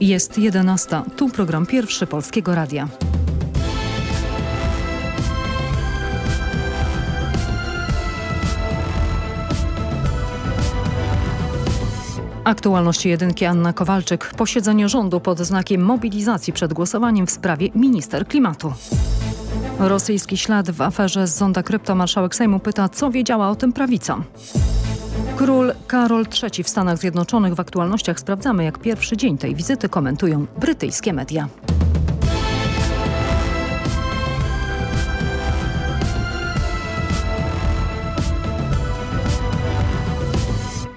Jest 11. Tu program pierwszy Polskiego Radia. Aktualności jedynki Anna Kowalczyk. Posiedzenie rządu pod znakiem mobilizacji przed głosowaniem w sprawie minister klimatu. Rosyjski ślad w aferze z zonda krypto marszałek Sejmu pyta, co wiedziała o tym prawica. Król Karol III w Stanach Zjednoczonych w aktualnościach sprawdzamy, jak pierwszy dzień tej wizyty komentują brytyjskie media.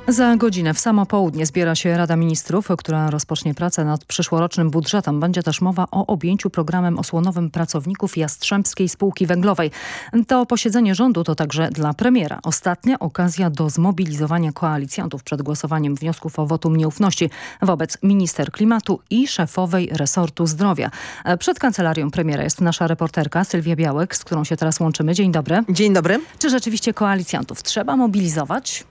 Za godzinę w samo południe zbiera się Rada Ministrów, która rozpocznie pracę nad przyszłorocznym budżetem. Będzie też mowa o objęciu programem osłonowym pracowników Jastrzębskiej Spółki Węglowej. To posiedzenie rządu to także dla premiera ostatnia okazja do zmobilizowania koalicjantów przed głosowaniem wniosków o wotum nieufności wobec minister klimatu i szefowej resortu zdrowia. Przed kancelarią premiera jest nasza reporterka Sylwia Białek, z którą się teraz łączymy. Dzień dobry. Dzień dobry. Czy rzeczywiście koalicjantów trzeba mobilizować?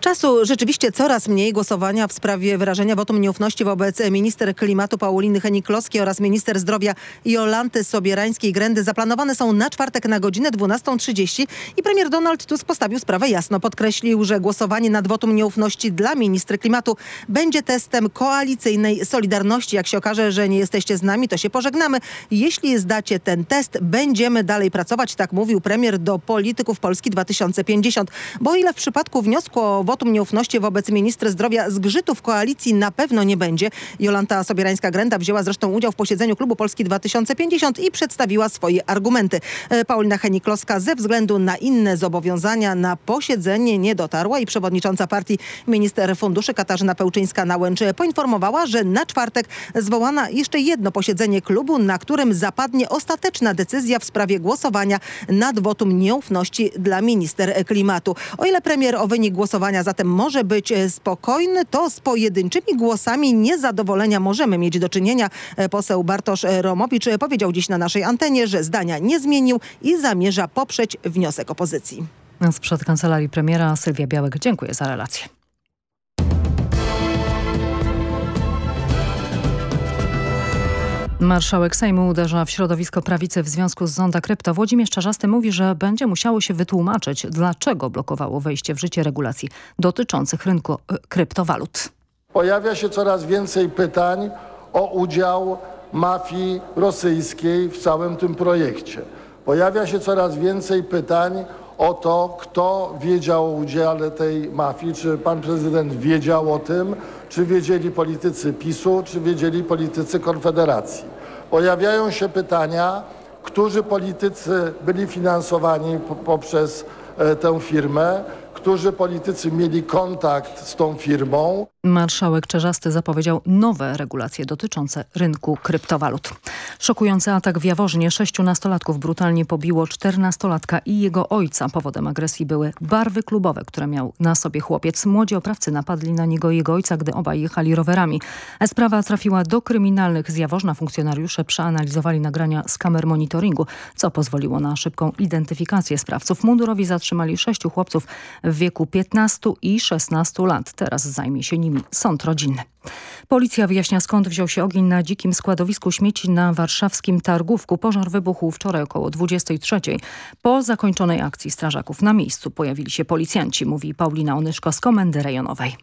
Czasu rzeczywiście coraz mniej głosowania w sprawie wyrażenia wotum nieufności wobec minister klimatu Pauliny Henik-Kloskiej oraz minister zdrowia Jolanty Sobierańskiej-Grendy zaplanowane są na czwartek na godzinę 12.30 i premier Donald Tusk postawił sprawę jasno. Podkreślił, że głosowanie nad wotum nieufności dla ministry klimatu będzie testem koalicyjnej solidarności. Jak się okaże, że nie jesteście z nami, to się pożegnamy. Jeśli zdacie ten test, będziemy dalej pracować, tak mówił premier do polityków Polski 2050. Bo ile w przypadku wniosku o wotum nieufności wobec ministra zdrowia zgrzytów koalicji na pewno nie będzie. Jolanta Sobierańska-Grenda wzięła zresztą udział w posiedzeniu klubu Polski 2050 i przedstawiła swoje argumenty. E, Paulina Henikloska ze względu na inne zobowiązania na posiedzenie nie dotarła i przewodnicząca partii minister funduszy Katarzyna Pełczyńska-Nałęcz poinformowała, że na czwartek zwołana jeszcze jedno posiedzenie klubu, na którym zapadnie ostateczna decyzja w sprawie głosowania nad wotum nieufności dla minister klimatu. O ile premier o głosowania zatem może być e, spokojny, to z pojedynczymi głosami niezadowolenia możemy mieć do czynienia. E, Poseł Bartosz Romowicz powiedział dziś na naszej antenie, że zdania nie zmienił i zamierza poprzeć wniosek opozycji. Sprzed kancelarii premiera Sylwia Białek. Dziękuję za relację. Marszałek Sejmu uderza w środowisko prawicy w związku z zonda krypto. Włodzimierz Czarzasty mówi, że będzie musiało się wytłumaczyć, dlaczego blokowało wejście w życie regulacji dotyczących rynku e, kryptowalut. Pojawia się coraz więcej pytań o udział mafii rosyjskiej w całym tym projekcie. Pojawia się coraz więcej pytań o to, kto wiedział o udziale tej mafii, czy pan prezydent wiedział o tym, czy wiedzieli politycy PiSu, czy wiedzieli politycy Konfederacji. Pojawiają się pytania, którzy politycy byli finansowani poprzez e, tę firmę, którzy politycy mieli kontakt z tą firmą. Marszałek Czerzasty zapowiedział nowe regulacje dotyczące rynku kryptowalut. Szokujący atak w Jaworznie. Sześciu nastolatków brutalnie pobiło czternastolatka i jego ojca. Powodem agresji były barwy klubowe, które miał na sobie chłopiec. Młodzi oprawcy napadli na niego i jego ojca, gdy obaj jechali rowerami. Sprawa trafiła do kryminalnych z Jaworzna. Funkcjonariusze przeanalizowali nagrania z kamer monitoringu, co pozwoliło na szybką identyfikację sprawców. Mundurowi zatrzymali sześciu chłopców w wieku 15 i 16 lat. Teraz zajmie się nimi sąd rodzinny. Policja wyjaśnia skąd wziął się ogień na dzikim składowisku śmieci na warszawskim Targówku. Pożar wybuchł wczoraj około 23. Po zakończonej akcji strażaków na miejscu pojawili się policjanci, mówi Paulina Onyszko z Komendy Rejonowej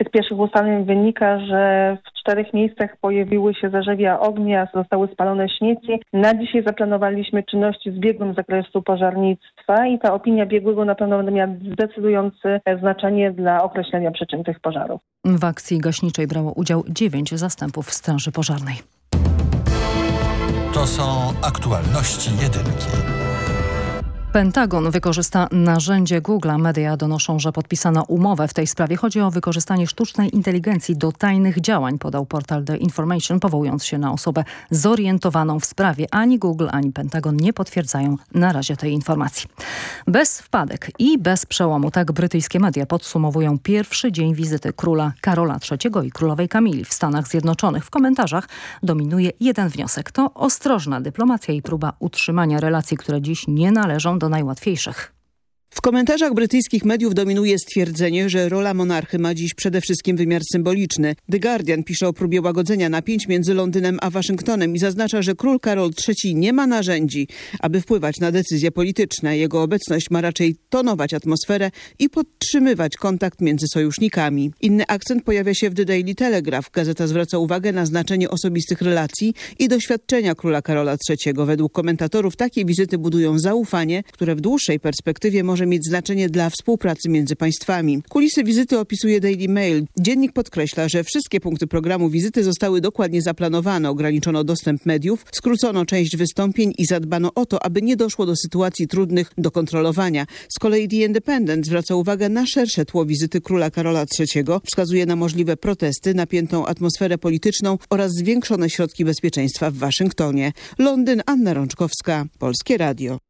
tych pierwszych ustaleń wynika, że w czterech miejscach pojawiły się zarzewia ognia, zostały spalone śmieci. Na dzisiaj zaplanowaliśmy czynności z biegłym zakresu pożarnictwa i ta opinia biegłego na pewno będzie miała zdecydujące znaczenie dla określenia przyczyn tych pożarów. W akcji gaśniczej brało udział dziewięć zastępów Straży Pożarnej. To są aktualności jedynki. Pentagon wykorzysta narzędzie Google. Media donoszą, że podpisano umowę w tej sprawie. Chodzi o wykorzystanie sztucznej inteligencji do tajnych działań, podał portal The Information, powołując się na osobę zorientowaną w sprawie. Ani Google, ani Pentagon nie potwierdzają na razie tej informacji. Bez wpadek i bez przełomu, tak brytyjskie media podsumowują pierwszy dzień wizyty króla Karola III i królowej Kamili w Stanach Zjednoczonych. W komentarzach dominuje jeden wniosek. To ostrożna dyplomacja i próba utrzymania relacji, które dziś nie należą do najłatwiejszych. W komentarzach brytyjskich mediów dominuje stwierdzenie, że rola monarchy ma dziś przede wszystkim wymiar symboliczny. The Guardian pisze o próbie łagodzenia napięć między Londynem a Waszyngtonem i zaznacza, że król Karol III nie ma narzędzi, aby wpływać na decyzje polityczne. Jego obecność ma raczej tonować atmosferę i podtrzymywać kontakt między sojusznikami. Inny akcent pojawia się w The Daily Telegraph. Gazeta zwraca uwagę na znaczenie osobistych relacji i doświadczenia króla Karola III. Według komentatorów takie wizyty budują zaufanie, które w dłuższej perspektywie może mieć znaczenie dla współpracy między państwami. Kulisy wizyty opisuje Daily Mail. Dziennik podkreśla, że wszystkie punkty programu wizyty zostały dokładnie zaplanowane. Ograniczono dostęp mediów, skrócono część wystąpień i zadbano o to, aby nie doszło do sytuacji trudnych do kontrolowania. Z kolei The Independent zwraca uwagę na szersze tło wizyty króla Karola III. Wskazuje na możliwe protesty, napiętą atmosferę polityczną oraz zwiększone środki bezpieczeństwa w Waszyngtonie. Londyn, Anna Rączkowska, Polskie Radio.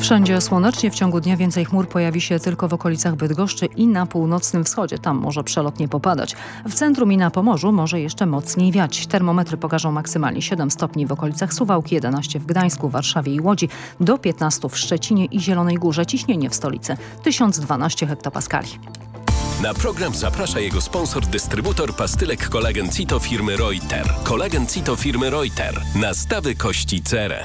Wszędzie słonecznie, w ciągu dnia więcej chmur pojawi się tylko w okolicach Bydgoszczy i na północnym wschodzie. Tam może przelotnie popadać. W centrum i na Pomorzu może jeszcze mocniej wiać. Termometry pokażą maksymalnie 7 stopni w okolicach Suwałki, 11 w Gdańsku, Warszawie i Łodzi, do 15 w Szczecinie i Zielonej Górze. Ciśnienie w stolicy 1012 hektopaskali. Na program zaprasza jego sponsor, dystrybutor pastylek kolagen Cito firmy Reuter. Kolagen Cito firmy Reuter. Nastawy kości cerę.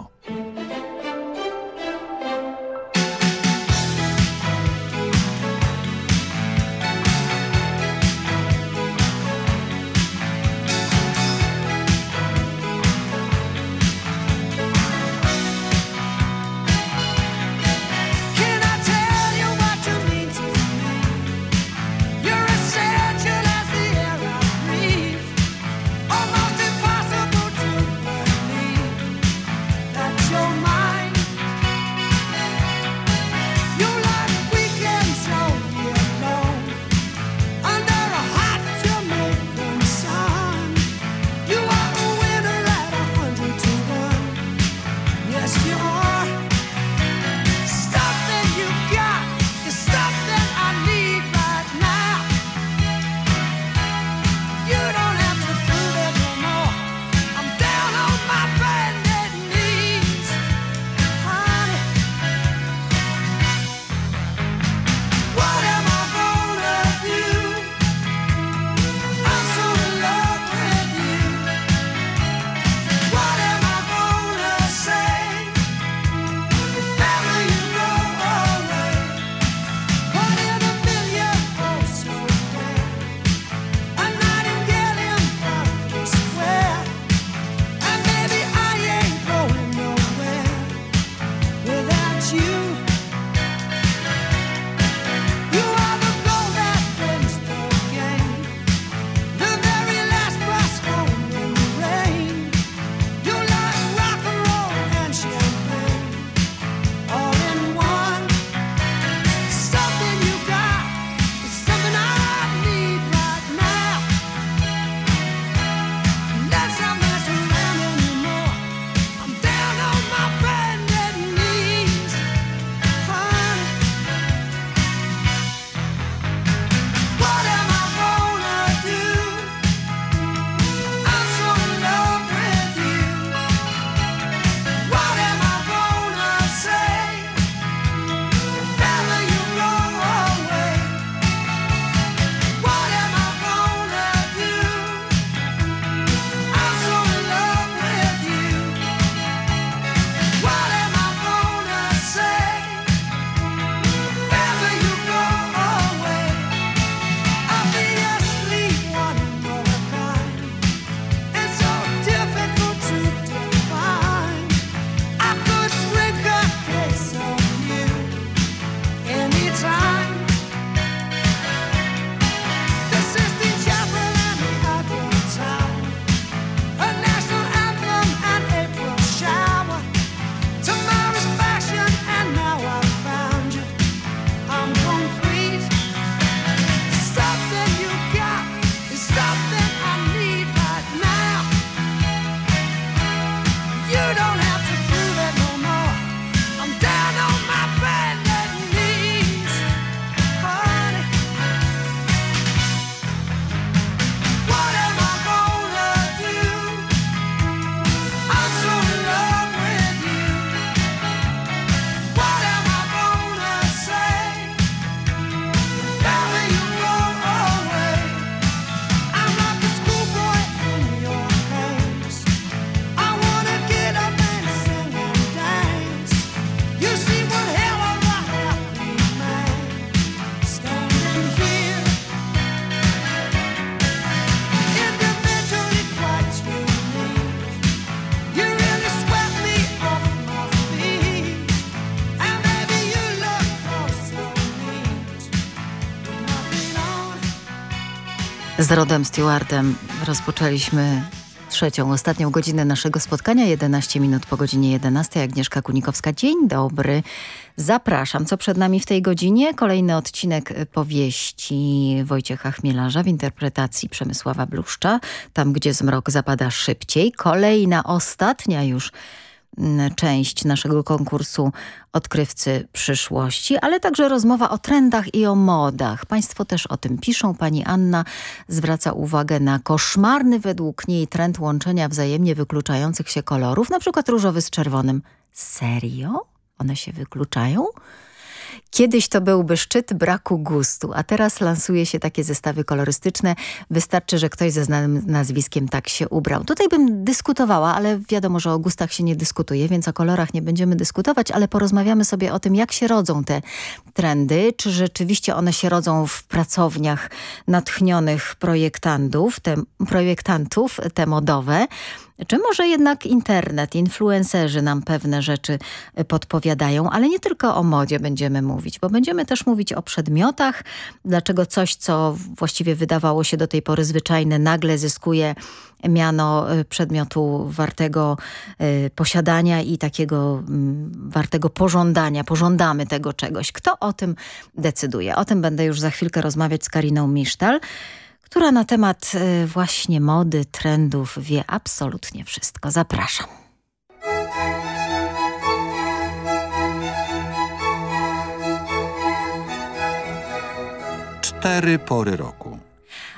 Z Rodem Stewardem rozpoczęliśmy trzecią, ostatnią godzinę naszego spotkania. 11 minut po godzinie 11. Agnieszka Kunikowska. Dzień dobry. Zapraszam. Co przed nami w tej godzinie? Kolejny odcinek powieści Wojciecha Chmielarza w interpretacji Przemysława Bluszcza. Tam, gdzie zmrok zapada szybciej. Kolejna, ostatnia już część naszego konkursu Odkrywcy Przyszłości, ale także rozmowa o trendach i o modach. Państwo też o tym piszą. Pani Anna zwraca uwagę na koszmarny według niej trend łączenia wzajemnie wykluczających się kolorów, na przykład różowy z czerwonym. Serio? One się wykluczają? Kiedyś to byłby szczyt braku gustu, a teraz lansuje się takie zestawy kolorystyczne. Wystarczy, że ktoś ze znanym nazwiskiem tak się ubrał. Tutaj bym dyskutowała, ale wiadomo, że o gustach się nie dyskutuje, więc o kolorach nie będziemy dyskutować, ale porozmawiamy sobie o tym, jak się rodzą te trendy. Czy rzeczywiście one się rodzą w pracowniach natchnionych projektantów, te, projektantów, te modowe, czy może jednak internet, influencerzy nam pewne rzeczy y, podpowiadają, ale nie tylko o modzie będziemy mówić, bo będziemy też mówić o przedmiotach, dlaczego coś, co właściwie wydawało się do tej pory zwyczajne, nagle zyskuje miano y, przedmiotu wartego y, posiadania i takiego mm, wartego pożądania. Pożądamy tego czegoś. Kto o tym decyduje? O tym będę już za chwilkę rozmawiać z Kariną Misztal która na temat y, właśnie mody, trendów wie absolutnie wszystko. Zapraszam. Cztery pory roku.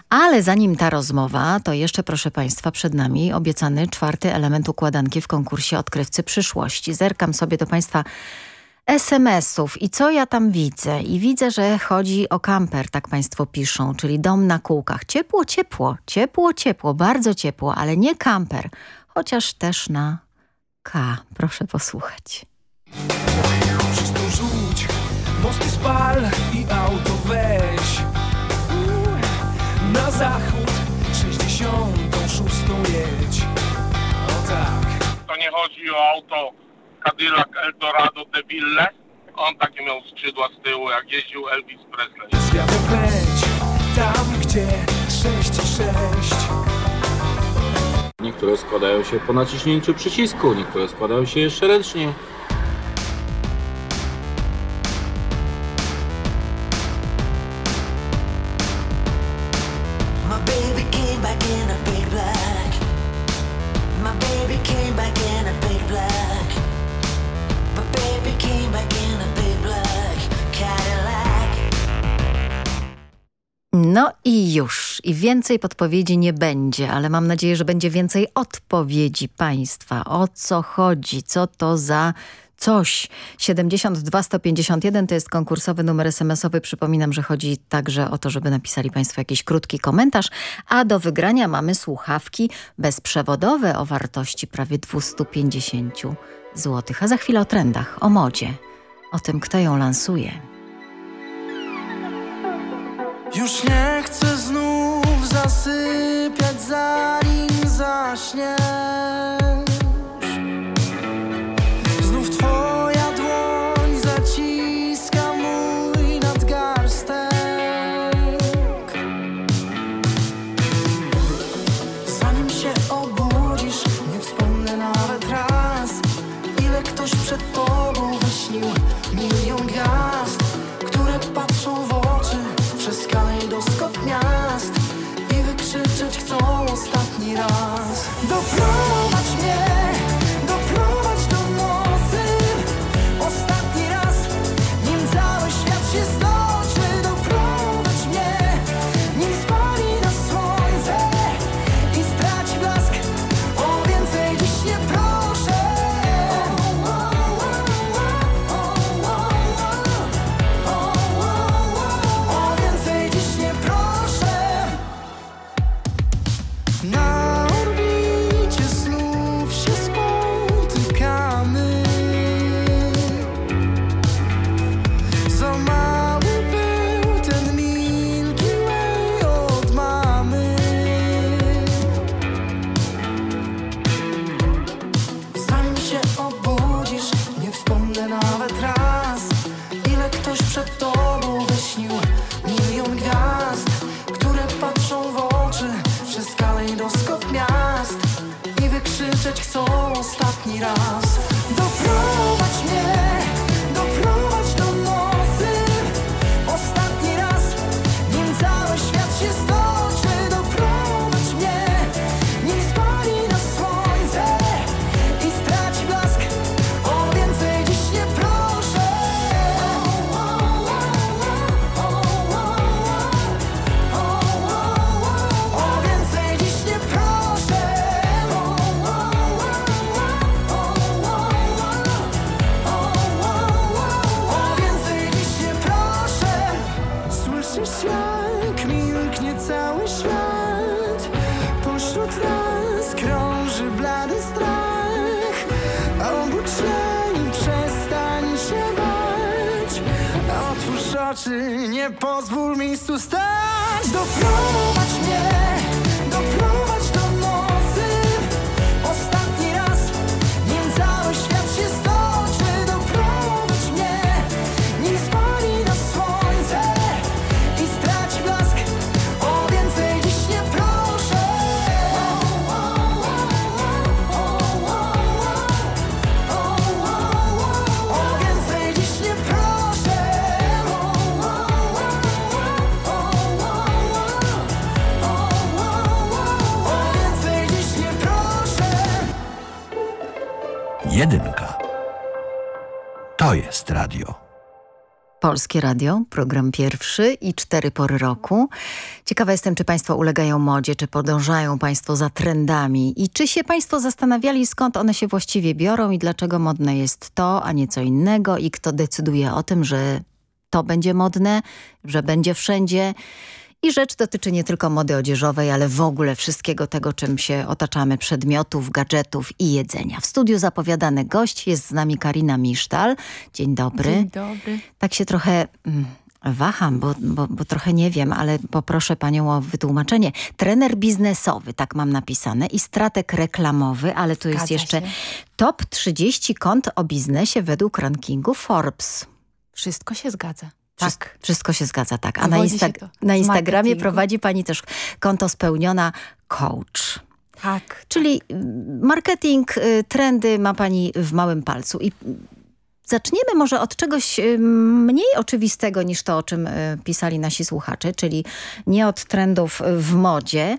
Ale zanim ta rozmowa, to jeszcze proszę Państwa przed nami obiecany czwarty element układanki w konkursie Odkrywcy Przyszłości. Zerkam sobie do Państwa SMS-ów i co ja tam widzę? I widzę, że chodzi o kamper, tak Państwo piszą, czyli dom na kółkach. Ciepło, ciepło, ciepło, ciepło, bardzo ciepło, ale nie kamper, chociaż też na K. Proszę posłuchać. Wszystko rzuć, mosty spal i auto weź Na zachód 66 jedź O tak To nie chodzi o auto Cadillac Eldorado de Ville. On takie miał skrzydła z tyłu, jak jeździł Elvis Presley. Tam gdzie 6,6 Niektóre składają się po naciśnięciu przycisku, niektóre składają się jeszcze ręcznie. No i już. I więcej podpowiedzi nie będzie, ale mam nadzieję, że będzie więcej odpowiedzi Państwa. O co chodzi? Co to za coś? 72 151 to jest konkursowy numer SMS-owy. Przypominam, że chodzi także o to, żeby napisali Państwo jakiś krótki komentarz, a do wygrania mamy słuchawki bezprzewodowe o wartości prawie 250 zł. A za chwilę o trendach, o modzie, o tym, kto ją lansuje. Już nie chcę znów zasypiać zanim zaśniesz oczy, nie pozwól miejscu stać Doprowadź mnie, Polskie Radio, program pierwszy i cztery pory roku. Ciekawa jestem, czy Państwo ulegają modzie, czy podążają Państwo za trendami i czy się Państwo zastanawiali, skąd one się właściwie biorą i dlaczego modne jest to, a nie co innego i kto decyduje o tym, że to będzie modne, że będzie wszędzie. I rzecz dotyczy nie tylko mody odzieżowej, ale w ogóle wszystkiego tego, czym się otaczamy, przedmiotów, gadżetów i jedzenia. W studiu zapowiadany gość jest z nami Karina Misztal. Dzień dobry. Dzień dobry. Tak się trochę... Mm, Waham, bo, bo, bo trochę nie wiem, ale poproszę panią o wytłumaczenie. Trener biznesowy, tak mam napisane, i strateg reklamowy, ale tu jest Zgadza jeszcze się. top 30 kont o biznesie według rankingu Forbes. Wszystko się zgadza. Wszystko, Tak. Wszystko się zgadza, tak. A na, Insta na Instagramie marketingu. prowadzi pani też konto spełniona coach. Tak. Czyli mm, marketing, y, trendy ma pani w małym palcu. I zaczniemy może od czegoś y, mniej oczywistego niż to, o czym y, pisali nasi słuchacze, czyli nie od trendów y, w modzie,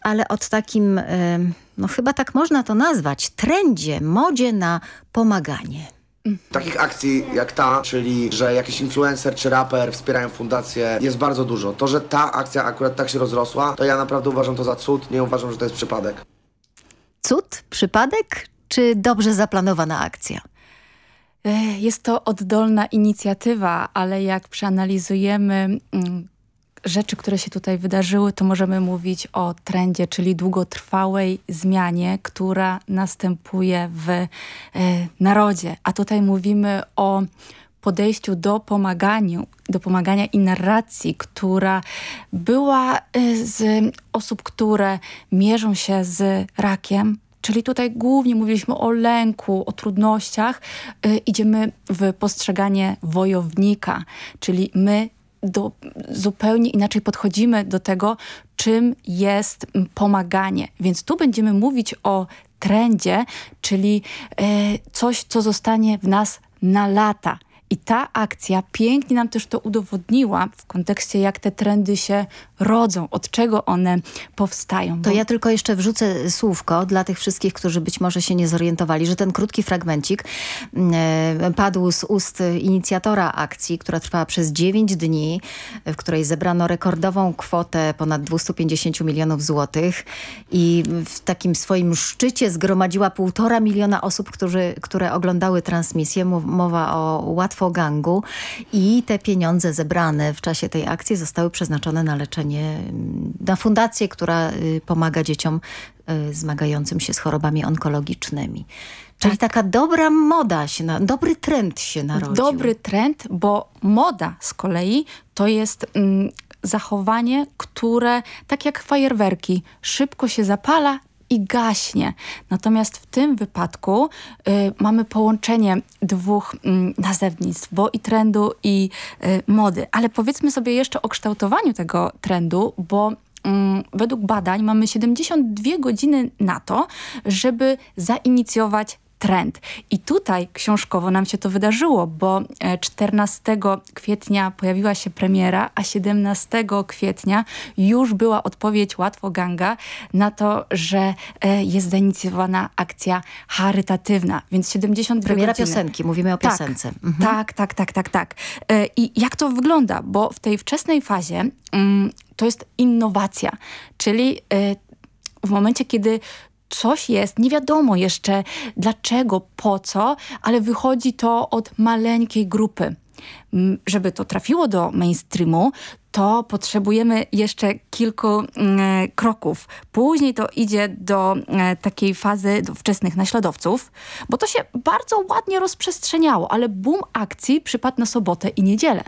ale od takim, y, no chyba tak można to nazwać, trendzie, modzie na pomaganie. Takich akcji jak ta, czyli że jakiś influencer czy raper wspierają fundację, jest bardzo dużo. To, że ta akcja akurat tak się rozrosła, to ja naprawdę uważam to za cud, nie uważam, że to jest przypadek. Cud, przypadek czy dobrze zaplanowana akcja? E, Jest to oddolna inicjatywa, ale jak przeanalizujemy mm, rzeczy, które się tutaj wydarzyły, to możemy mówić o trendzie, czyli długotrwałej zmianie, która następuje w e, narodzie. A tutaj mówimy o podejściu do pomaganiu, do pomagania i narracji, która była e, z osób, które mierzą się z rakiem, Czyli tutaj głównie mówiliśmy o lęku, o trudnościach. Y, idziemy w postrzeganie wojownika, czyli my do, zupełnie inaczej podchodzimy do tego, czym jest pomaganie. Więc tu będziemy mówić o trendzie, czyli e, coś, co zostanie w nas na lata. I ta akcja pięknie nam też to udowodniła w kontekście, jak te trendy się rodzą, od czego one powstają. To ja tylko jeszcze wrzucę słówko dla tych wszystkich, którzy być może się nie zorientowali, że ten krótki fragmencik e, padł z ust inicjatora akcji, która trwała przez 9 dni, w której zebrano rekordową kwotę ponad 250 milionów złotych i w takim swoim szczycie zgromadziła półtora miliona osób, którzy, które oglądały transmisję. Mowa o łatwogangu i te pieniądze zebrane w czasie tej akcji zostały przeznaczone na leczenie, mm, na fundację, która y, pomaga dzieciom y, zmagającym się z chorobami onkologicznymi. Czyli taka dobra moda się, na, dobry trend się narodził. Dobry trend, bo moda z kolei to jest mm, zachowanie, które tak jak fajerwerki szybko się zapala i gaśnie. Natomiast w tym wypadku y, mamy połączenie dwóch mm, nazewnictw, bo i trendu i y, mody. Ale powiedzmy sobie jeszcze o kształtowaniu tego trendu, bo mm, według badań mamy 72 godziny na to, żeby zainicjować trend. I tutaj książkowo nam się to wydarzyło, bo e, 14 kwietnia pojawiła się premiera, a 17 kwietnia już była odpowiedź Łatwoganga na to, że e, jest zainicjowana akcja charytatywna. Więc 72 Premiera godziny. piosenki, mówimy o Tak, piosence. Mhm. Tak, tak, tak, tak, tak. E, I jak to wygląda? Bo w tej wczesnej fazie mm, to jest innowacja, czyli e, w momencie, kiedy coś jest, nie wiadomo jeszcze dlaczego, po co, ale wychodzi to od maleńkiej grupy. Mm, Żeby to trafiło do mainstreamu, to potrzebujemy jeszcze kilku e, kroków. Później to idzie do e, takiej fazy do wczesnych naśladowców, bo to się bardzo ładnie rozprzestrzeniało, ale boom akcji przypadł na sobotę i niedzielę.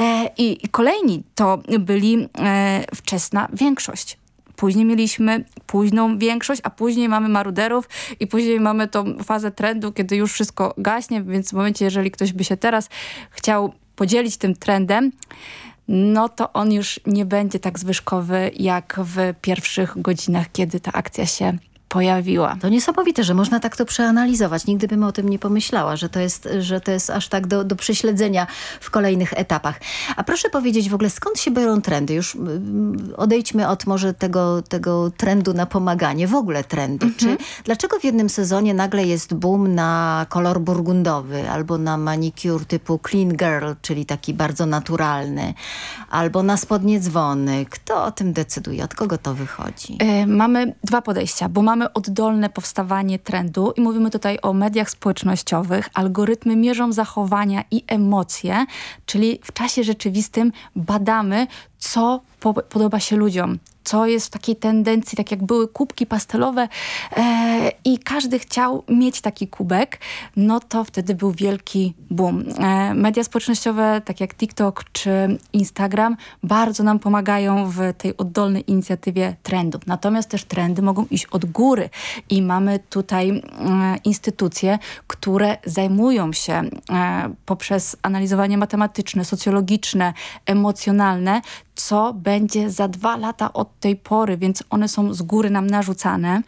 E, i, I kolejni to byli e, wczesna większość. Później mieliśmy późną większość, a później mamy maruderów i później mamy tą fazę trendu, kiedy już wszystko gaśnie, więc w momencie, jeżeli ktoś by się teraz chciał podzielić tym trendem, no to on już nie będzie tak zwyżkowy jak w pierwszych godzinach, kiedy ta akcja się pojawiła. To niesamowite, że można tak to przeanalizować. Nigdy bym o tym nie pomyślała, że to jest, że to jest aż tak do, do prześledzenia w kolejnych etapach. A proszę powiedzieć w ogóle, skąd się biorą trendy? Już mm, odejdźmy od może tego, tego trendu na pomaganie, w ogóle trendu. Mhm. Czy, dlaczego w jednym sezonie nagle jest boom na kolor burgundowy, albo na manicure typu clean girl, czyli taki bardzo naturalny, albo na spodnie dzwony? Kto o tym decyduje? Od kogo to wychodzi? E, mamy dwa podejścia, bo mamy oddolne powstawanie trendu i mówimy tutaj o mediach społecznościowych. Algorytmy mierzą zachowania i emocje, czyli w czasie rzeczywistym badamy, co po podoba się ludziom. Co jest w takiej tendencji, tak jak były kubki pastelowe e, i każdy chciał mieć taki kubek, no to wtedy był wielki boom. E, media społecznościowe, tak jak TikTok czy Instagram, bardzo nam pomagają w tej oddolnej inicjatywie trendów. Natomiast też trendy mogą iść od góry i mamy tutaj e, instytucje, które zajmują się e, poprzez analizowanie matematyczne, socjologiczne, emocjonalne, co będzie za dwa lata od tej pory, więc one są z góry nam narzucane.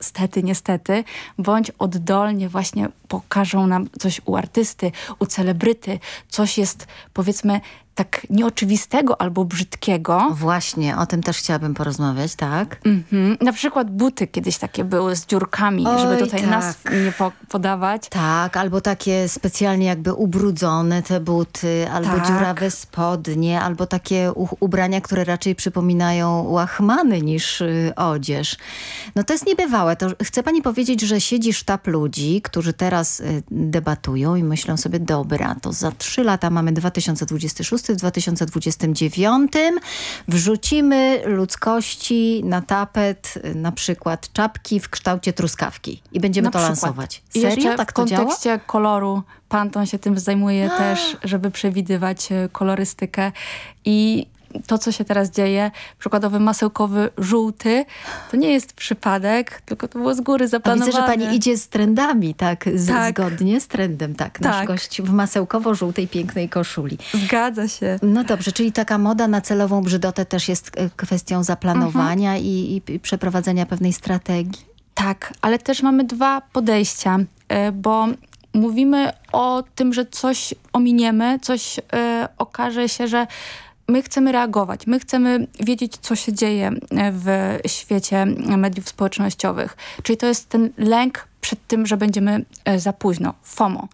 Stety, niestety, bądź oddolnie właśnie pokażą nam coś u artysty, u celebryty, coś jest powiedzmy tak nieoczywistego albo brzydkiego. Właśnie, o tym też chciałabym porozmawiać, tak? Mhm. Na przykład buty kiedyś takie były z dziurkami, Oj, żeby tutaj tak. nazw nie po podawać. Tak, albo takie specjalnie jakby ubrudzone te buty, albo Tak. dziurawe spodnie, albo takie ubrania, które raczej przypominają łachmany niż y, odzież. No to jest niebywałe. To chcę pani powiedzieć, że siedzi sztab ludzi, którzy teraz y, debatują i myślą sobie, dobra, to za trzy lata mamy 2026, w 2029 wrzucimy ludzkości na tapet y, na przykład czapki w kształcie truskawki i będziemy Na to przykład. lansować. I Serio? jeszcze Tak w to działa? kontekście koloru Pantone się tym zajmuje też, żeby przewidywać e, kolorystykę i to, co się teraz dzieje, przykładowy masełkowy żółty, to nie jest przypadek, tylko to było z góry A zaplanowane. widzę, że pani idzie z trendami, tak? Z, Tak. Zgodnie z trendem, tak. Nasz Tak. gość w masełkowo-żółtej, pięknej koszuli. Zgadza się. No dobrze, czyli taka moda na celową brzydotę też jest e, kwestią zaplanowania Mhm. i, i, i przeprowadzenia pewnej strategii. Tak, ale też mamy dwa podejścia, e, bo mówimy o tym, że coś ominiemy, coś e, okaże się, że my chcemy reagować, my chcemy wiedzieć, co się dzieje e, w świecie mediów społecznościowych. Czyli to jest ten lęk przed tym, że będziemy e, za późno, FOMO.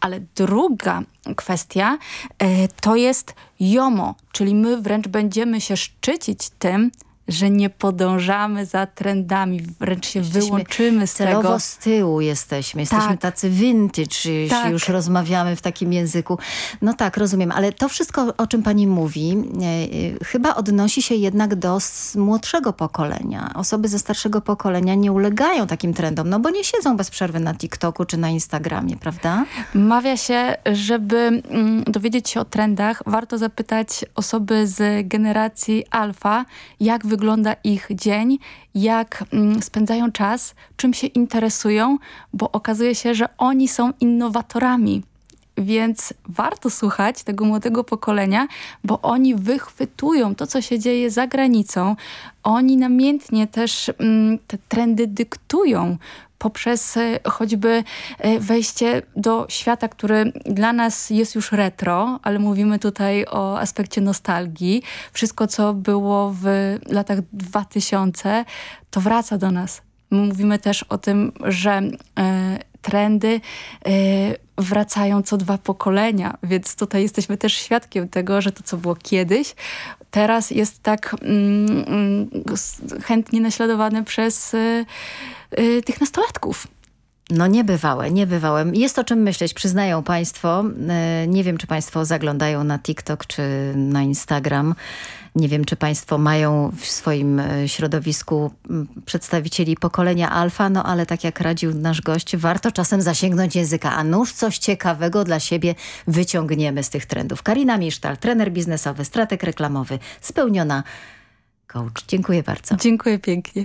Ale druga kwestia e, to jest JOMO, czyli my wręcz będziemy się szczycić tym, że nie podążamy za trendami, wręcz się wyłączymy z Celowo tego. z tyłu jesteśmy. Jesteśmy Tak. tacy vintage, jeśli Tak. już rozmawiamy w takim języku. No tak, rozumiem. Ale to wszystko, o czym pani mówi, e, e, chyba odnosi się jednak do młodszego pokolenia. Osoby ze starszego pokolenia nie ulegają takim trendom, no bo nie siedzą bez przerwy na TikToku czy na Instagramie, prawda? Mawia się, żeby mm, dowiedzieć się o trendach, warto zapytać osoby z generacji alfa, jak wygląda ich dzień, jak mm, spędzają czas, czym się interesują, bo okazuje się, że oni są innowatorami. Więc warto słuchać tego młodego pokolenia, bo oni wychwytują to, co się dzieje za granicą. Oni namiętnie też mm, te trendy dyktują poprzez e, choćby e, wejście do świata, który dla nas jest już retro, ale mówimy tutaj o aspekcie nostalgii. Wszystko, co było w latach 2000, to wraca do nas. Mówimy też o tym, że e, trendy e, wracają co dwa pokolenia, więc tutaj jesteśmy też świadkiem tego, że to, co było kiedyś, teraz jest tak mm, mm, chętnie naśladowane przez e, e, tych nastolatków. No niebywałe, niebywałe. Jest o czym myśleć, przyznają Państwo. E, Nie wiem, czy Państwo zaglądają na TikTok czy na Instagram. Nie wiem, czy Państwo mają w swoim e, środowisku przedstawicieli pokolenia alfa, no ale tak jak radził nasz gość, warto czasem zasięgnąć języka, a nuż coś ciekawego dla siebie wyciągniemy z tych trendów. Karina Misztal, trener biznesowy, strateg reklamowy, spełniona coach. Dziękuję bardzo. Dziękuję pięknie.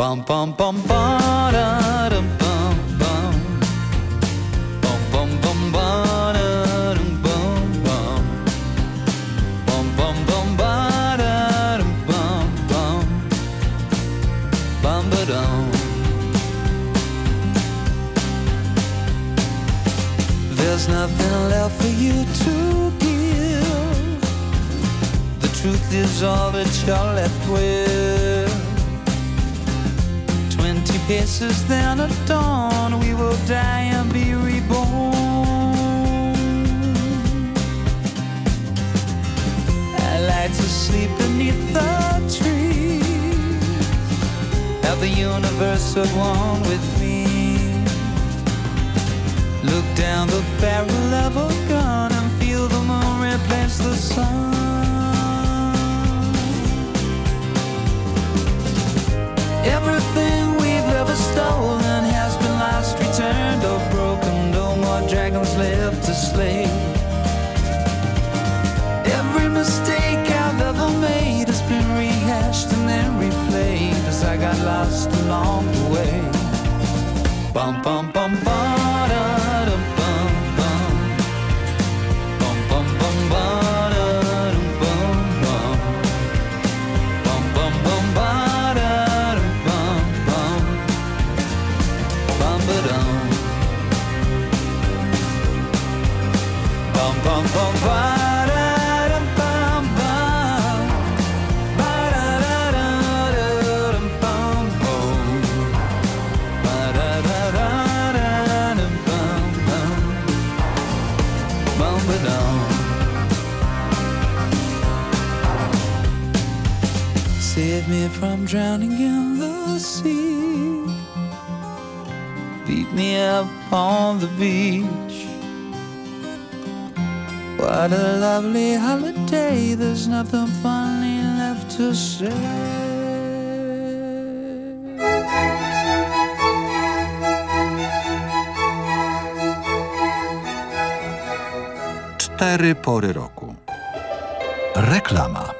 Bam, bam, bam, ba, da, dum, bam. Save me from drowning in the sea. Beat me up on the beach. What a lovely holiday. There's nothing funny left to say. Cztery pory roku. Reklama.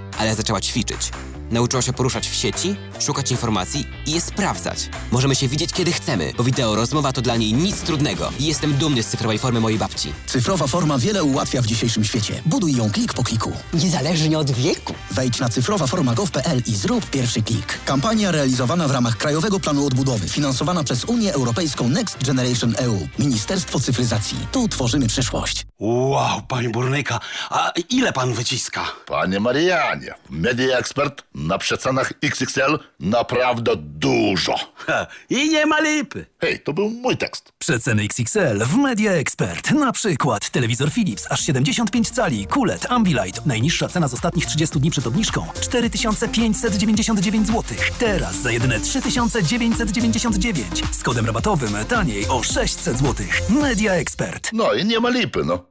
ale zaczęła ćwiczyć. Nauczyła się poruszać w sieci, szukać informacji i je sprawdzać. Możemy się widzieć kiedy chcemy, bo wideo rozmowa to dla niej nic trudnego. I jestem dumny z cyfrowej formy mojej babci. Cyfrowa forma wiele ułatwia w dzisiejszym świecie. Buduj ją klik po kliku. Niezależnie od wieku. Wejdź na cyfrowaforma.gov.pl i zrób pierwszy klik. Kampania realizowana w ramach Krajowego Planu Odbudowy, finansowana przez Unię Europejską Next Generation EU. Ministerstwo Cyfryzacji. Tu tworzymy przyszłość. Wow, panie burnyka, a ile pan wyciska? Panie Marianie, Media Expert Na przecenach XXL naprawdę dużo. Ha, I nie ma lipy. Hej, to był mój tekst. Przeceny XXL w Media Expert. Na przykład telewizor Philips aż 75 cali, QLED, Ambilight. Najniższa cena z ostatnich 30 dni przed obniżką 4599 zł. Teraz za jedyne 3999. Z kodem rabatowym taniej o 600 zł. Media Expert. No i nie ma lipy, no.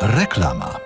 Reklama.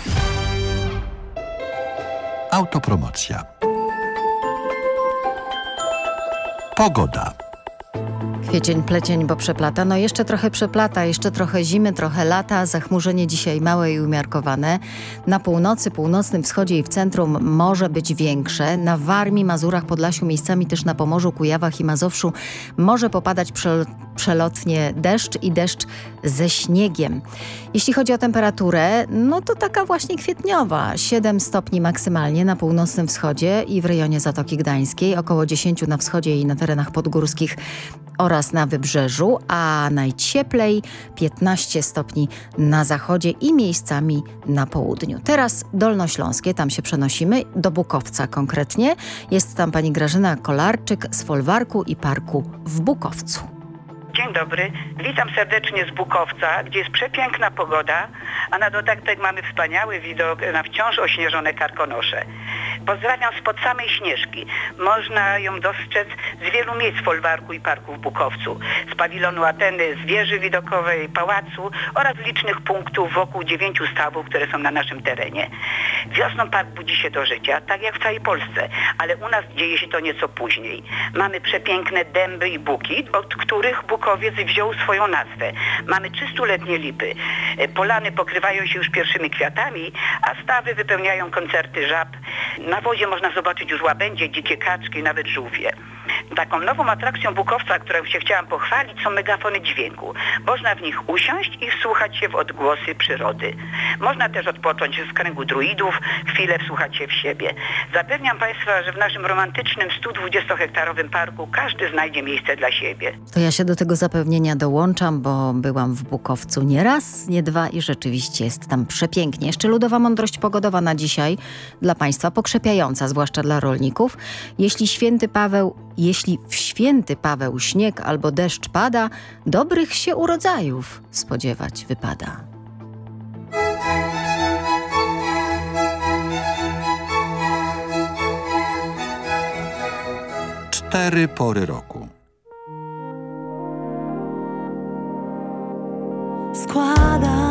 Autopromocja. Pogoda. Kwiecień, plecień, bo przeplata. No jeszcze trochę przeplata, jeszcze trochę zimy, trochę lata. Zachmurzenie dzisiaj małe i umiarkowane. Na północy, północnym wschodzie i w centrum może być większe. Na Warmii, Mazurach, Podlasiu, miejscami też na Pomorzu, Kujawach i Mazowszu może popadać przel przelotnie deszcz i deszcz ze śniegiem. Jeśli chodzi o temperaturę, no to taka właśnie kwietniowa. 7 stopni maksymalnie na północnym wschodzie i w rejonie Zatoki Gdańskiej, około 10 na wschodzie i na terenach podgórskich oraz na wybrzeżu, a najcieplej 15 stopni na zachodzie i miejscami na południu. Teraz Dolnośląskie, tam się przenosimy, do Bukowca konkretnie. Jest tam pani Grażyna Kolarczyk z Folwarku i Parku w Bukowcu. Dzień dobry, witam serdecznie z Bukowca, gdzie jest przepiękna pogoda, a na dodatek mamy wspaniały widok na wciąż ośnieżone Karkonosze. Pozdrawiam spod samej Śnieżki. Można ją dostrzec z wielu miejsc folwarku i parku w Bukowcu. Z pawilonu Ateny, z wieży widokowej, pałacu oraz licznych punktów wokół dziewięciu stawów, które są na naszym terenie. Wiosną park budzi się do życia, tak jak w całej Polsce, ale u nas dzieje się to nieco później. Mamy przepiękne dęby i buki, od których Bukowiec wziął swoją nazwę. Mamy trzystuletnie lipy. E, Polany pokrywają się już pierwszymi kwiatami, a stawy wypełniają koncerty żab. Na wozie można zobaczyć już łabędzie, dzikie kaczki, nawet żółwie. Taką nową atrakcją Bukowca, którą się chciałam pochwalić, są megafony dźwięku. Można w nich usiąść i wsłuchać się w odgłosy przyrody. Można też odpocząć z kręgu druidów, chwilę wsłuchać się w siebie. Zapewniam Państwa, że w naszym romantycznym 120-hektarowym parku każdy znajdzie miejsce dla siebie. To ja się do tego zapewnienia dołączam, bo byłam w Bukowcu nie raz, nie dwa i rzeczywiście jest tam przepięknie. Jeszcze ludowa mądrość pogodowa na dzisiaj dla Państwa, pokrzepiająca, zwłaszcza dla rolników. Jeśli święty Paweł, jeśli w święty Paweł śnieg albo deszcz pada, dobrych się urodzajów spodziewać wypada. Cztery pory roku. Składam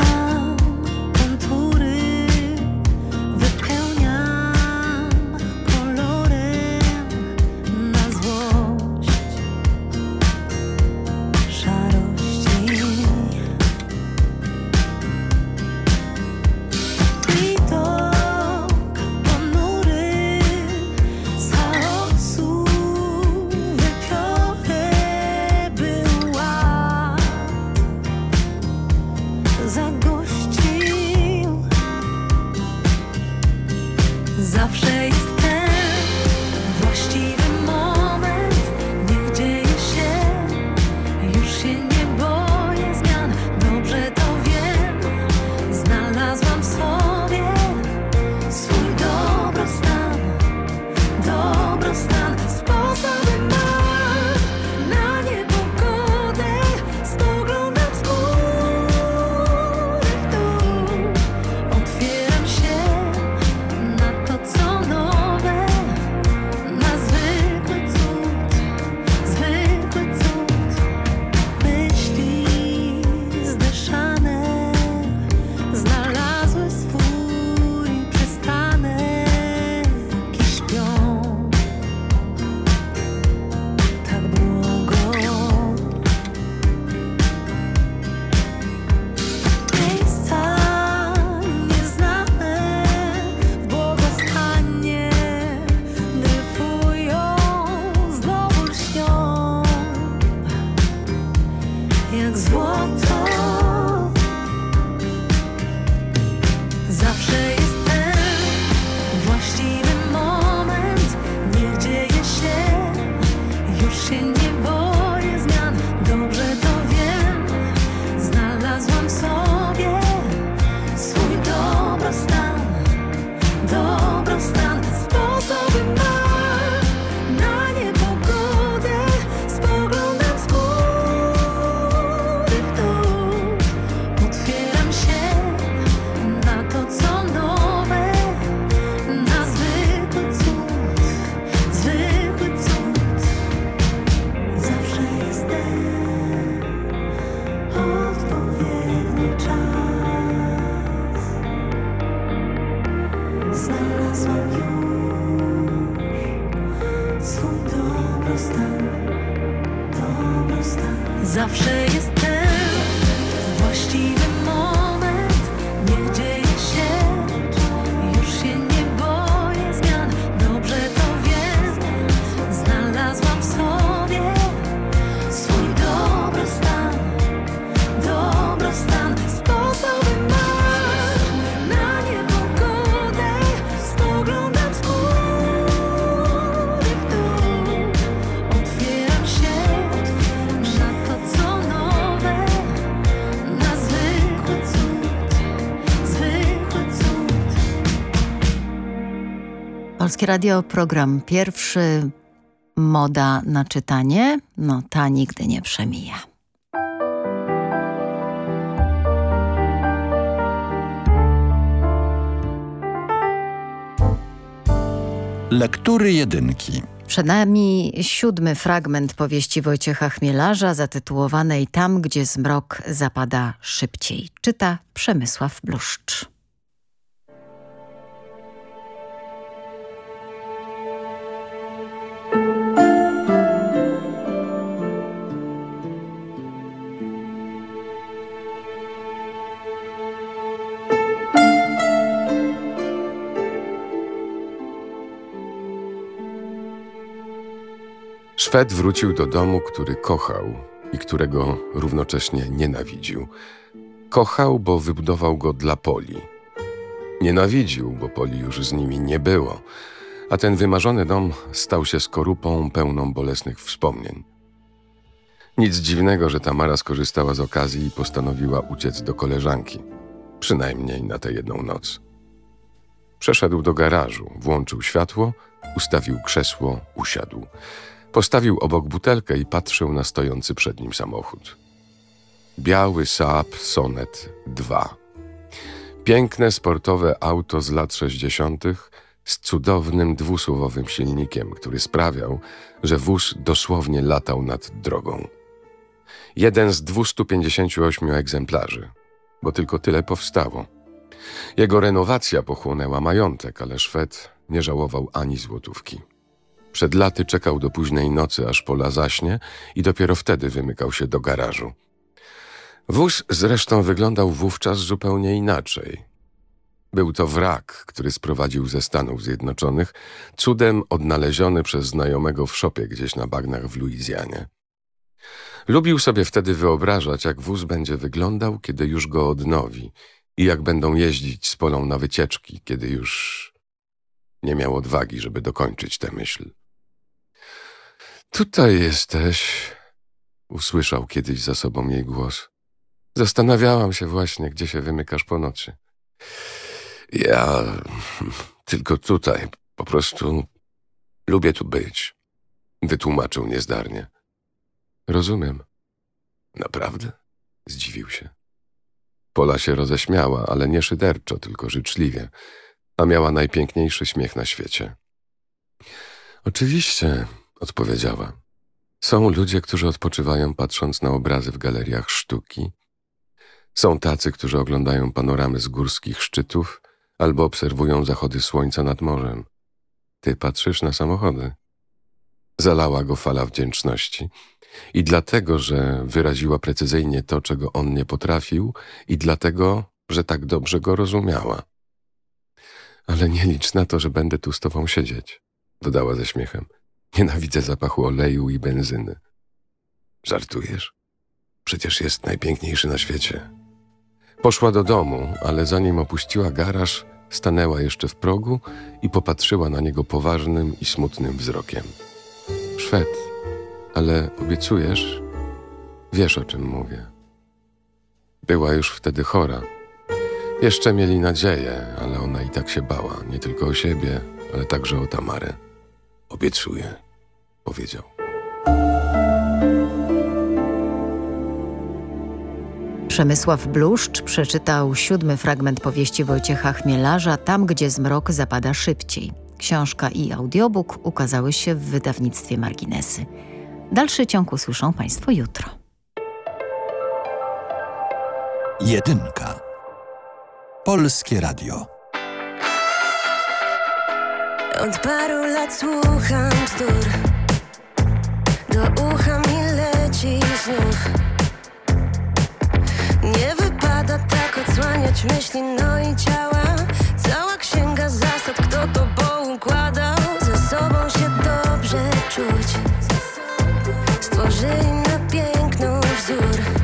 znalazłam już swój. Zawsze Radio, program pierwszy, moda na czytanie. No, ta nigdy nie przemija. Lektury jedynki. Przed nami siódmy fragment powieści Wojciecha Chmielarza zatytułowanej Tam, gdzie zmrok zapada szybciej. Czyta Przemysław Bluszcz. Szwed wrócił do domu, który kochał i którego równocześnie nienawidził. Kochał, bo wybudował go dla Poli. Nienawidził, bo Poli już z nimi nie było, a ten wymarzony dom stał się skorupą pełną bolesnych wspomnień. Nic dziwnego, że Tamara skorzystała z okazji i postanowiła uciec do koleżanki, przynajmniej na tę jedną noc. Przeszedł do garażu, włączył światło, ustawił krzesło, usiadł. Postawił obok butelkę i patrzył na stojący przed nim samochód. Biały Saab Sonet 2. Piękne sportowe auto z lat 60. z cudownym dwusuwowym silnikiem, który sprawiał, że wóz dosłownie latał nad drogą. Jeden z 258 egzemplarzy, bo tylko tyle powstało. Jego renowacja pochłonęła majątek, ale Szwed nie żałował ani złotówki. Przed laty czekał do późnej nocy, aż pola zaśnie i dopiero wtedy wymykał się do garażu. Wóz zresztą wyglądał wówczas zupełnie inaczej. Był to wrak, który sprowadził ze Stanów Zjednoczonych, cudem odnaleziony przez znajomego w szopie gdzieś na bagnach w Luizjanie. Lubił sobie wtedy wyobrażać, jak wóz będzie wyglądał, kiedy już go odnowi i jak będą jeździć z polą na wycieczki, kiedy już nie miał odwagi, żeby dokończyć tę myśl. Tutaj jesteś, usłyszał kiedyś za sobą jej głos. Zastanawiałam się właśnie, gdzie się wymykasz po nocy. Ja tylko tutaj, po prostu lubię tu być, wytłumaczył niezdarnie. Rozumiem. Naprawdę? Zdziwił się. Pola się roześmiała, ale nie szyderczo, tylko życzliwie, a miała najpiękniejszy śmiech na świecie. Oczywiście, odpowiedziała. Są ludzie, którzy odpoczywają patrząc na obrazy w galeriach sztuki. Są tacy, którzy oglądają panoramy z górskich szczytów albo obserwują zachody słońca nad morzem. Ty patrzysz na samochody. Zalała go fala wdzięczności. I dlatego, że wyraziła precyzyjnie to, czego on nie potrafił, i dlatego, że tak dobrze go rozumiała. Ale nie licz na to, że będę tu z tobą siedzieć, dodała ze śmiechem. Nienawidzę zapachu oleju i benzyny. Żartujesz? Przecież jest najpiękniejszy na świecie. Poszła do domu, ale zanim opuściła garaż, stanęła jeszcze w progu i popatrzyła na niego poważnym i smutnym wzrokiem. Szwed, ale obiecujesz? Wiesz, o czym mówię. Była już wtedy chora. Jeszcze mieli nadzieję, ale ona i tak się bała, nie tylko o siebie, ale także o Tamarę. Obiecuję, powiedział. Przemysław Bluszcz przeczytał siódmy fragment powieści Wojciecha Chmielarza Tam, gdzie zmrok zapada szybciej. Książka i audiobook ukazały się w wydawnictwie Marginesy. Dalszy ciąg usłyszą Państwo jutro. Jedynka. Polskie Radio. Od paru lat słucham bzdur. Do ucha mi leci znów. Nie wypada tak odsłaniać myśli, no i ciała. Cała księga zasad, kto to poukładał Ze sobą się dobrze czuć. Stworzyli na piękną wzór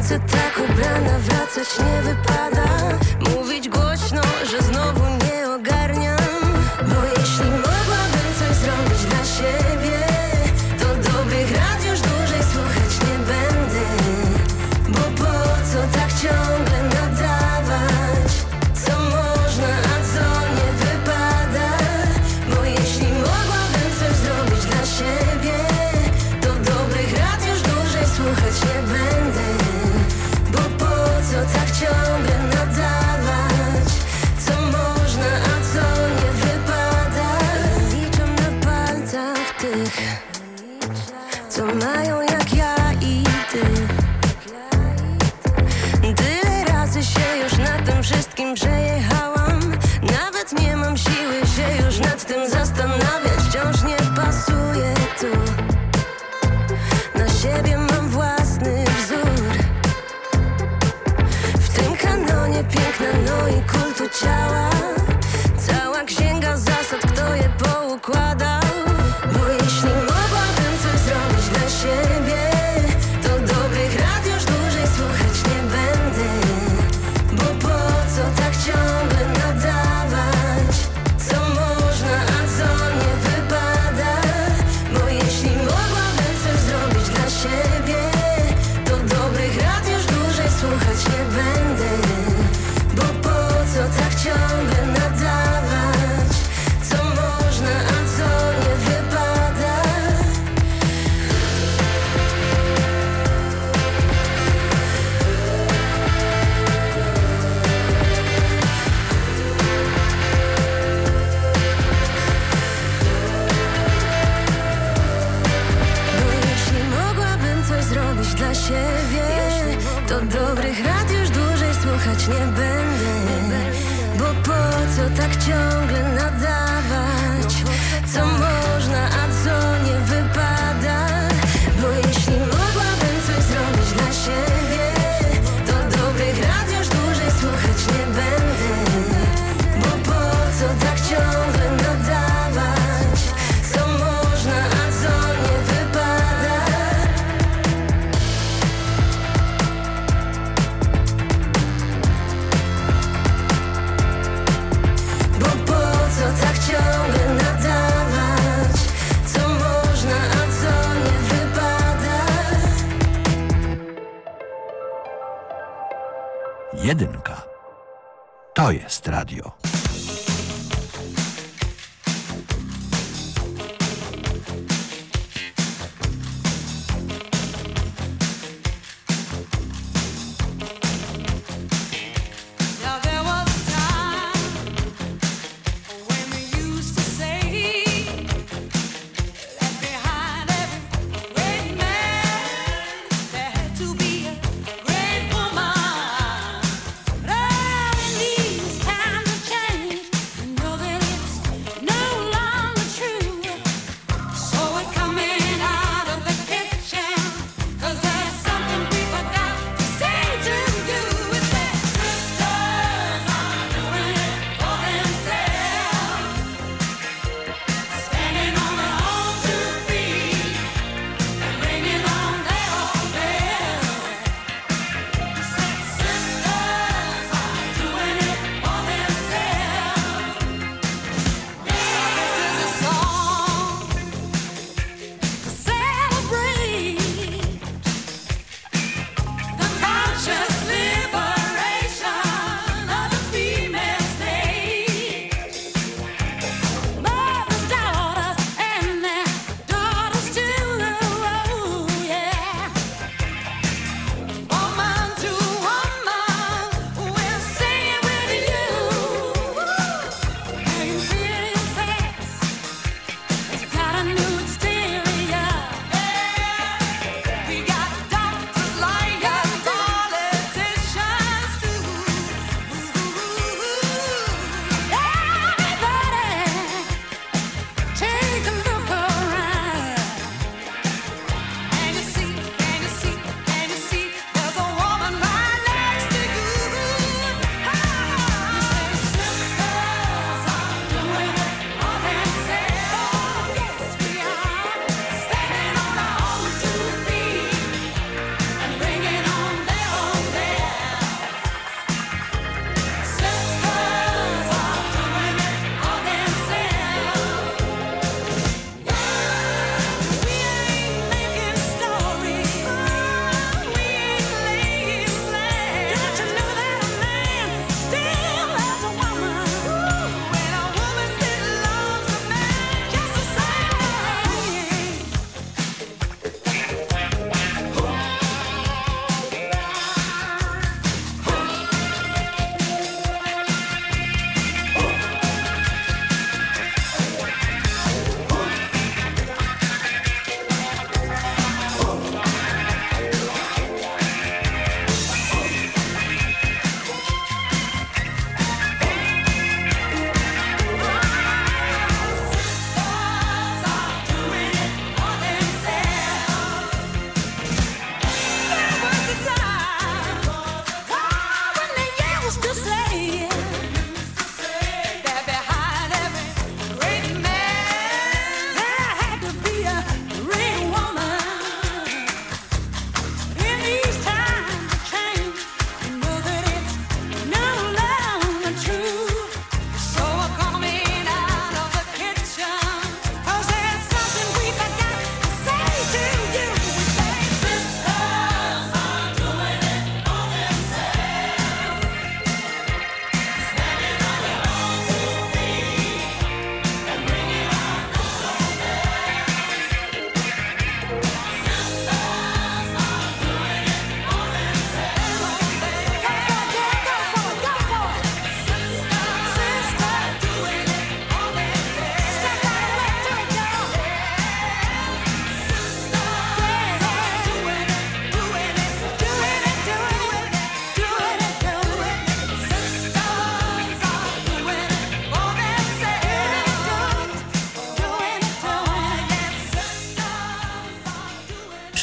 nocy tak ubrana wracać nie wypada. Mówić głośno, że znowu nie nie będę, nie będę. bo po co tak ciągle nadal? Radio.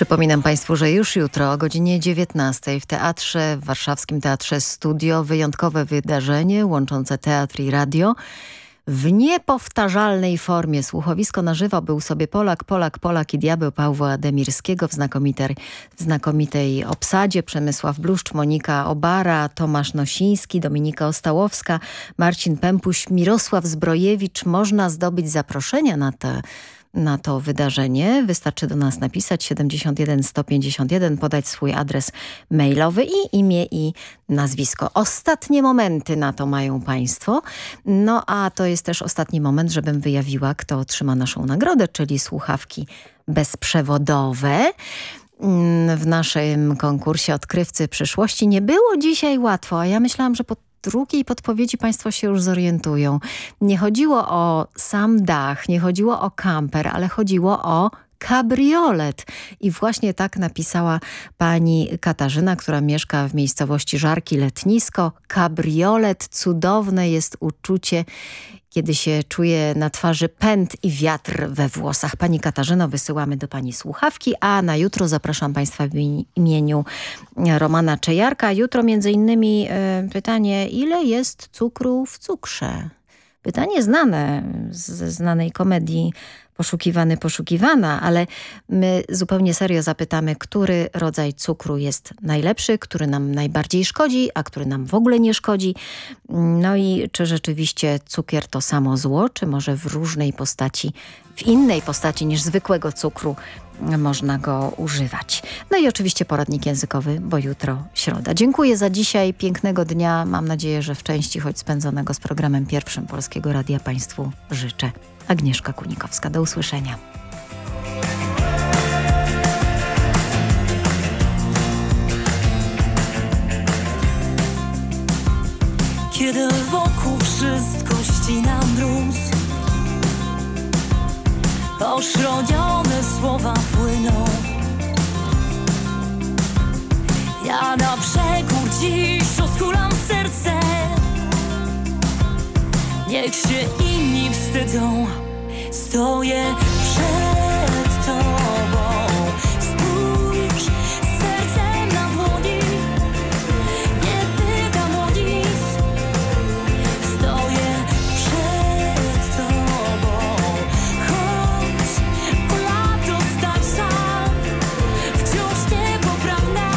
Przypominam Państwu, że już jutro o godzinie 19 w teatrze, w warszawskim Teatrze Studio, wyjątkowe wydarzenie łączące teatr i radio. W niepowtarzalnej formie słuchowisko na żywo był sobie Polak, Polak, Polak i diabeł Pawła Demirskiego w znakomitej, w znakomitej obsadzie. Przemysław Bluszcz, Monika Obara, Tomasz Nosiński, Dominika Ostałowska, Marcin Pępuś, Mirosław Zbrojewicz. Można zdobyć zaproszenia na te na to wydarzenie. Wystarczy do nas napisać 71 151, podać swój adres mailowy i imię i nazwisko. Ostatnie momenty na to mają Państwo. No a to jest też ostatni moment, żebym wyjawiła, kto otrzyma naszą nagrodę, czyli słuchawki bezprzewodowe mm, w naszym konkursie Odkrywcy Przyszłości. Nie było dzisiaj łatwo, a ja myślałam, że pod drugiej podpowiedzi Państwo się już zorientują. Nie chodziło o sam dach, nie chodziło o kamper, ale chodziło o kabriolet. I właśnie tak napisała pani Katarzyna, która mieszka w miejscowości Żarki Letnisko. Kabriolet, cudowne jest uczucie kiedy się czuje na twarzy pęd i wiatr we włosach. Pani Katarzyno, wysyłamy do Pani słuchawki, a na jutro zapraszam Państwa w imieniu Romana Czejarka. Jutro między innymi y, pytanie, ile jest cukru w cukrze? Pytanie znane ze znanej komedii poszukiwany, poszukiwana, ale my zupełnie serio zapytamy, który rodzaj cukru jest najlepszy, który nam najbardziej szkodzi, a który nam w ogóle nie szkodzi. No i czy rzeczywiście cukier to samo zło, czy może w różnej postaci, w innej postaci niż zwykłego cukru można go używać. No i oczywiście poradnik językowy, bo jutro środa. Dziękuję za dzisiaj, pięknego dnia. Mam nadzieję, że w części choć spędzonego z programem pierwszym Polskiego Radia Państwu życzę. Agnieszka Kunikowska. Do usłyszenia. Kiedy wokół wszystko ścina mróz Poszronione słowa płyną Ja na przekór dziś rozkulam serce Niech się wstydzą Stoję przed tobą. Spójrz sercem na dłoni Nie pytam o nic Stoję przed tobą. Choć lato starcza Wciąż niepoprawna.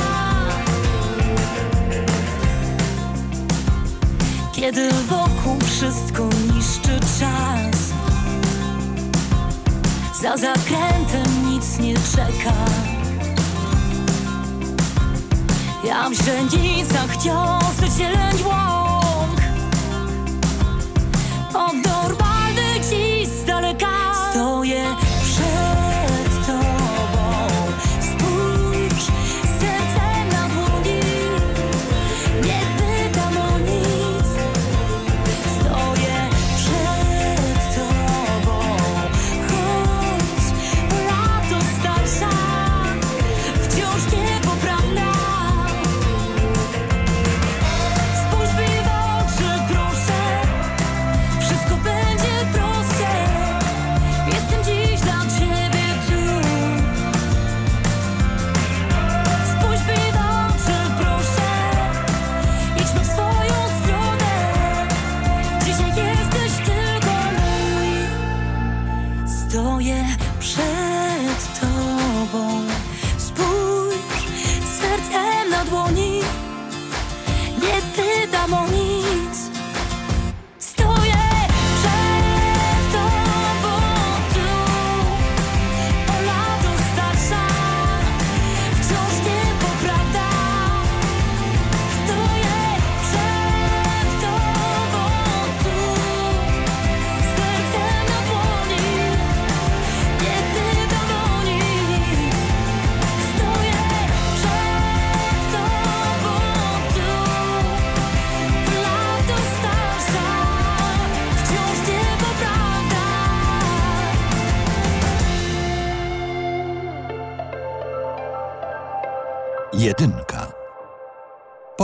Kiedy wokół wszystko niszczy czas Za zakrętem nic nie czeka. Ja w źrenicach wciąż zieleń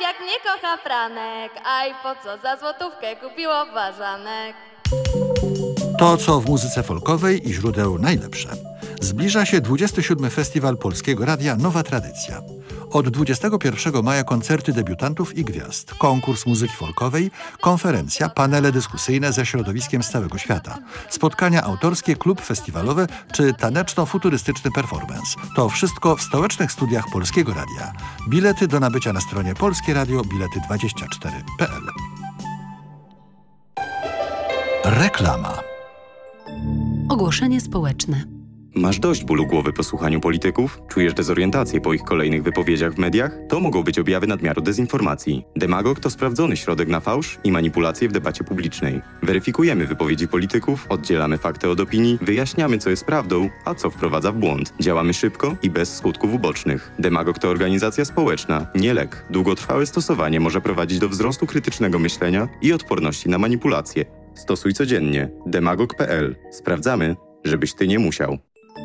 Janek, jak mnie kocha Franek A i po co za złotówkę kupiło ważanek To, co w muzyce folkowej i źródeł najlepsze. Zbliża się 27. Festiwal Polskiego Radia Nowa Tradycja. Od 21 maja koncerty debiutantów i gwiazd, konkurs muzyki folkowej, konferencja, panele dyskusyjne ze środowiskiem z całego świata, spotkania autorskie, klub festiwalowy czy taneczno-futurystyczny performance. To wszystko w stołecznych studiach Polskiego Radia. Bilety do nabycia na stronie Polskie Radio bilety24.pl. Reklama. Ogłoszenie społeczne. Masz dość bólu głowy po słuchaniu polityków? Czujesz dezorientację po ich kolejnych wypowiedziach w mediach? To mogą być objawy nadmiaru dezinformacji. Demagog to sprawdzony środek na fałsz i manipulacje w debacie publicznej. Weryfikujemy wypowiedzi polityków, oddzielamy fakty od opinii, wyjaśniamy co jest prawdą, a co wprowadza w błąd. Działamy szybko i bez skutków ubocznych. Demagog to organizacja społeczna, nie lek. Długotrwałe stosowanie może prowadzić do wzrostu krytycznego myślenia i odporności na manipulacje. Stosuj codziennie. demagog.pl. Sprawdzamy, żebyś ty nie musiał.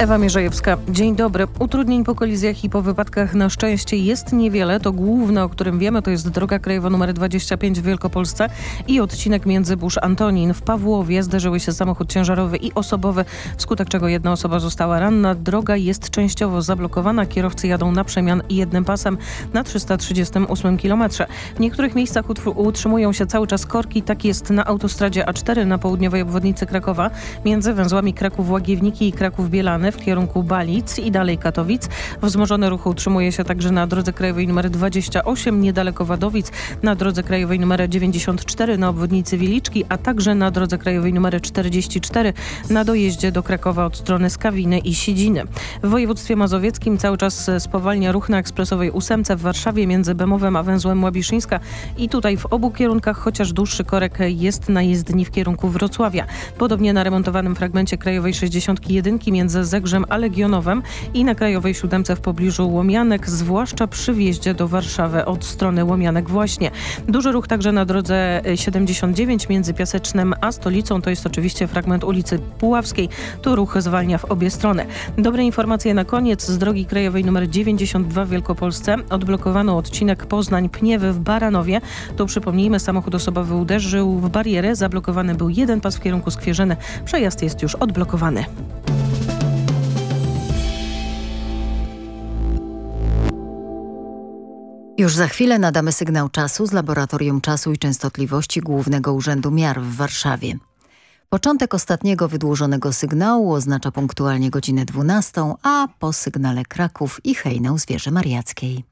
Ewa Mierzejewska, dzień dobry. Utrudnień po kolizjach i po wypadkach na szczęście jest niewiele. To główne, o którym wiemy, to jest droga krajowa nr 25 w Wielkopolsce i odcinek między Antonin. W Pawłowie zderzyły się samochód ciężarowy i osobowy, wskutek czego jedna osoba została ranna. Droga jest częściowo zablokowana. Kierowcy jadą na przemian jednym pasem na 338 km. W niektórych miejscach utrzymują się cały czas korki. Tak jest na autostradzie A4 na południowej obwodnicy Krakowa między węzłami Kraków-Łagiewniki i Kraków-Bielany w kierunku Balic i dalej Katowic. Wzmożony ruch utrzymuje się także na drodze krajowej nr 28 niedaleko Wadowic, na drodze krajowej nr 94 na obwodnicy Wiliczki, a także na drodze krajowej nr 44 na dojeździe do Krakowa od strony Skawiny i Sidziny. W województwie mazowieckim cały czas spowalnia ruch na ekspresowej ósemce w Warszawie między Bemowem a węzłem Łabiszyńska i tutaj w obu kierunkach, chociaż dłuższy korek jest na jezdni w kierunku Wrocławia. Podobnie na remontowanym fragmencie krajowej 61 między Zegrzem a i na krajowej siódemce w pobliżu Łomianek, zwłaszcza przy wjeździe do Warszawy od strony Łomianek właśnie. Duży ruch także na drodze 79 między Piasecznem a Stolicą, to jest oczywiście fragment ulicy Puławskiej. Tu ruch zwalnia w obie strony. Dobre informacje na koniec z drogi krajowej nr 92 w Wielkopolsce. Odblokowano odcinek Poznań-Pniewy w Baranowie. Tu przypomnijmy, samochód osobowy uderzył w barierę. Zablokowany był jeden pas w kierunku Skwierzyny. Przejazd jest już odblokowany. Już za chwilę nadamy sygnał czasu z Laboratorium Czasu i Częstotliwości Głównego Urzędu Miar w Warszawie. Początek ostatniego wydłużonego sygnału oznacza punktualnie godzinę 12, a po sygnale Kraków i hejnę Zwierzy Mariackiej.